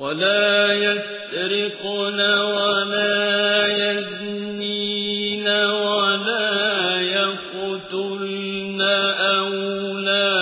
ولا يسرقن ولا يزنين ولا يقتلن أولادهن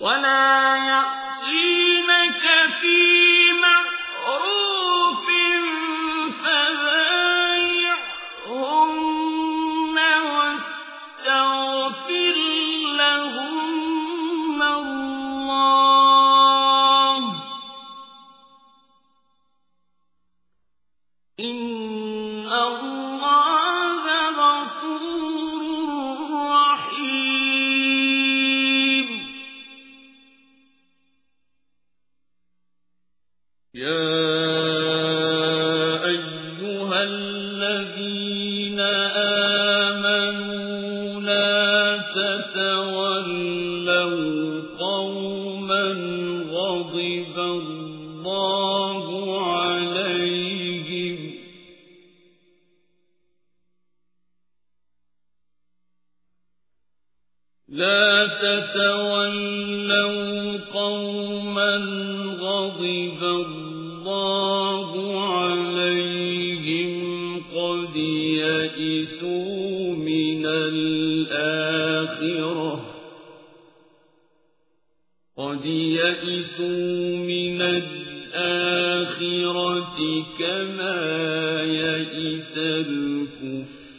ولا يعصينك في معروف واستغفر لهن الله إن الله غفور يا أيها الذين آمنوا لا تتولوا قوما غضب الله عليهم لا تتولوا قوما غضب الله عليهم قد يئسوا من الآخرة قد يئسوا من الآخرة كما يئس الكفار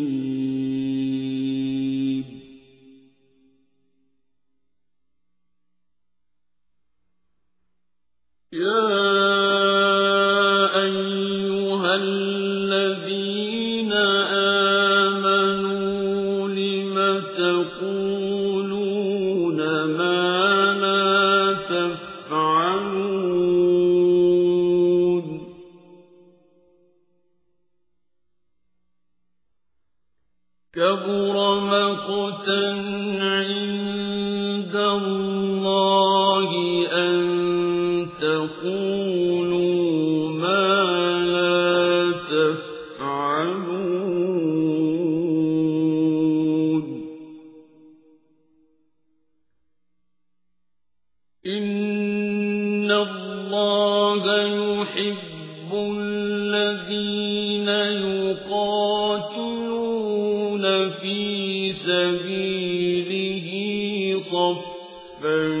تقولون ما لا تفعلون. كبر مقتا عند الله أن تقولوا إن الله يحب الذين يقاتلون في سبيله صفا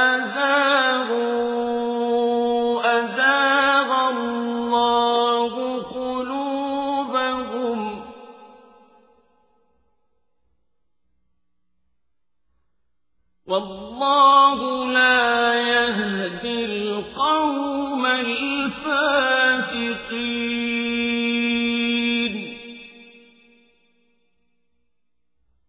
والله لا